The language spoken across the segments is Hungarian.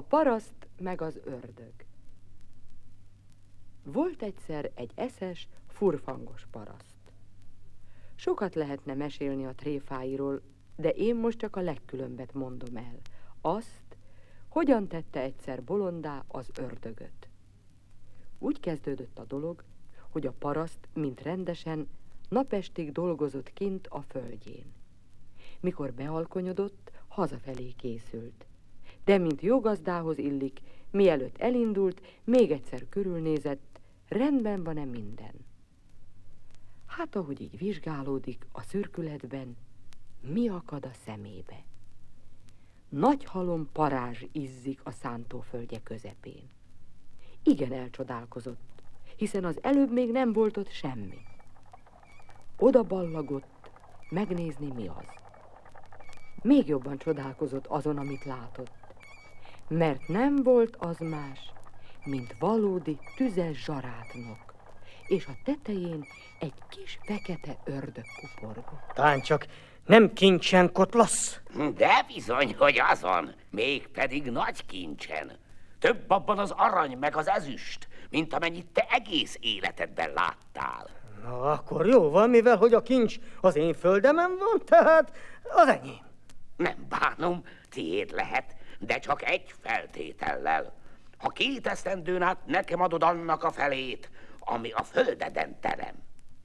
A paraszt meg az ördög. Volt egyszer egy eszes, furfangos paraszt. Sokat lehetne mesélni a tréfáiról, de én most csak a legkülönbet mondom el. Azt, hogyan tette egyszer bolondá az ördögöt. Úgy kezdődött a dolog, hogy a paraszt, mint rendesen, napestig dolgozott kint a földjén. Mikor bealkonyodott, hazafelé készült. De mint jó gazdához illik, mielőtt elindult, még egyszer körülnézett, rendben van-e minden. Hát, ahogy így vizsgálódik a szürkületben, mi akad a szemébe? Nagy halom parázs izzik a szántóföldje közepén. Igen elcsodálkozott, hiszen az előbb még nem volt ott semmi. Oda ballagott, megnézni mi az. Még jobban csodálkozott azon, amit látott, mert nem volt az más, mint valódi tüzes zsarátnok, és a tetején egy kis fekete ördög kuporgott. Tán csak nem kincsen kotlasz? De bizony, hogy azon, mégpedig nagy kincsen. Több abban az arany meg az ezüst, mint amennyit te egész életedben láttál. Na, akkor jó van, mivel hogy a kincs az én földemen van, tehát az enyém. Nem bánom, tiéd lehet, de csak egy feltétellel. Ha két esztendőn át nekem adod annak a felét, ami a földeden terem.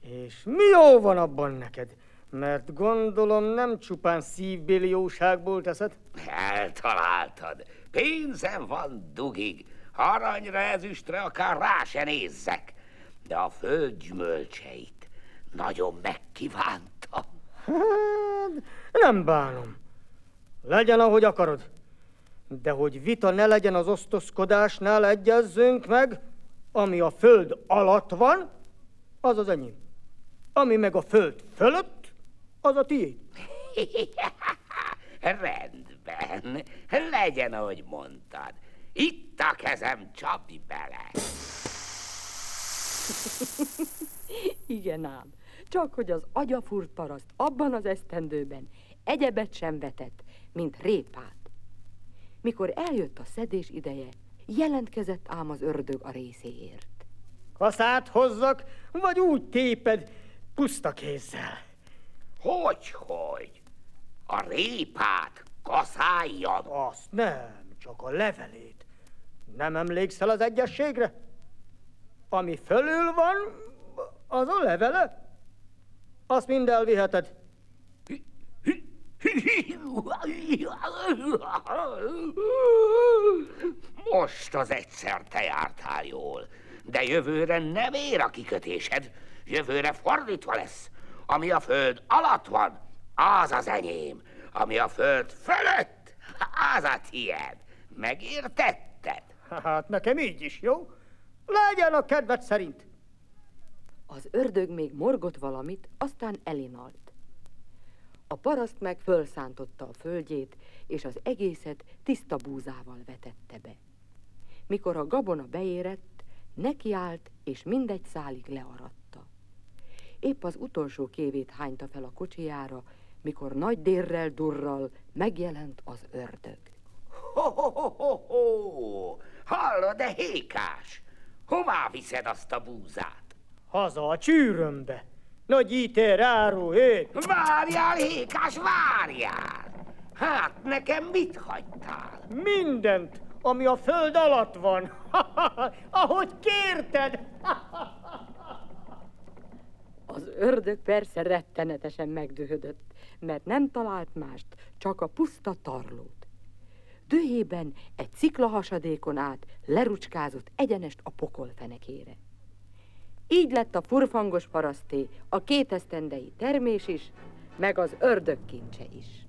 És mi jó van abban neked? Mert gondolom nem csupán szívbéli jóságból teszed? Eltaláltad. Pénzem van dugig. Aranyra, ezüstre akár rá se nézzek. De a föld gyümölcseit nagyon megkívántam. Hát, nem bánom. Legyen, ahogy akarod. De hogy vita ne legyen az osztozkodásnál, egyezzünk meg, ami a föld alatt van, az az enyém. Ami meg a föld fölött, az a tiéd. Rendben, legyen, ahogy mondtad. Itt a kezem, csapj bele. Igen ám, csak hogy az agyafúrt paraszt abban az esztendőben egyebet sem vetett, mint répát. Mikor eljött a szedés ideje, jelentkezett ám az ördög a részéért. Kaszát hozzak, vagy úgy téped, puszta kézzel. Hogy, hogy? A répát kaszáljad? Azt nem, csak a levelét. Nem emlékszel az egyességre? Ami fölül van, az a levele. Azt mind elviheted. Most az egyszer te jártál jól, de jövőre nem ér a kikötésed. Jövőre fordítva lesz. Ami a föld alatt van, az az enyém. Ami a föld fölött, az a tied. Megértetted? Hát nekem így is, jó? Legyen a kedved szerint. Az ördög még morgott valamit, aztán elinalt. A paraszt meg fölszántotta a földjét, és az egészet tiszta búzával vetette be. Mikor a gabona beérett, nekiállt, és mindegy szálig learatta. Épp az utolsó kévét hányta fel a kocsijára, mikor nagy dérrel durral megjelent az ördög. Ho-ho-ho-ho! Hallod, de hékás! Hová viszed azt a búzát? Haza a csűrömbe. Nagy ítér, áru, hét. Várjál, hékás, várjál! Hát, nekem mit hagytál? Mindent, ami a föld alatt van. Ahogy kérted. Az ördög persze rettenetesen megdühödött, mert nem talált mást, csak a puszta tarlót. Dühében egy sziklahasadékon át lerucskázott egyenest a pokol fenekére. Így lett a furfangos paraszté a kétesztendei termés is, meg az ördög kincse is.